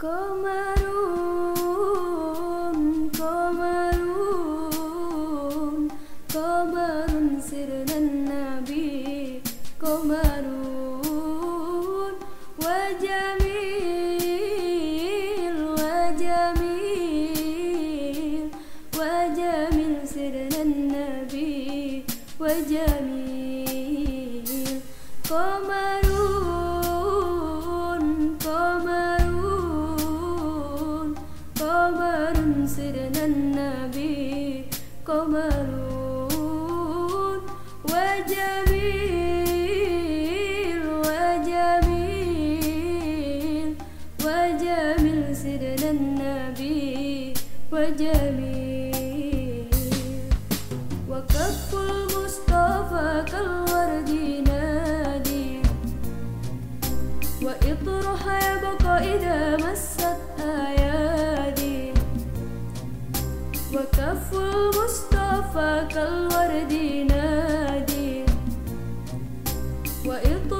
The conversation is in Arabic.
komarun komarun komarun sirnan nabi komarun wajamil wajamil wajamil sirnan nabi wajamil komarun. قمر وجميل وجميل وجميل سيدنا النبي وجميل وكف المصطفى كالورد نادي وإطرح يبقى إذا مست آيات وكف المصطفى كالورد نادي وإطلاق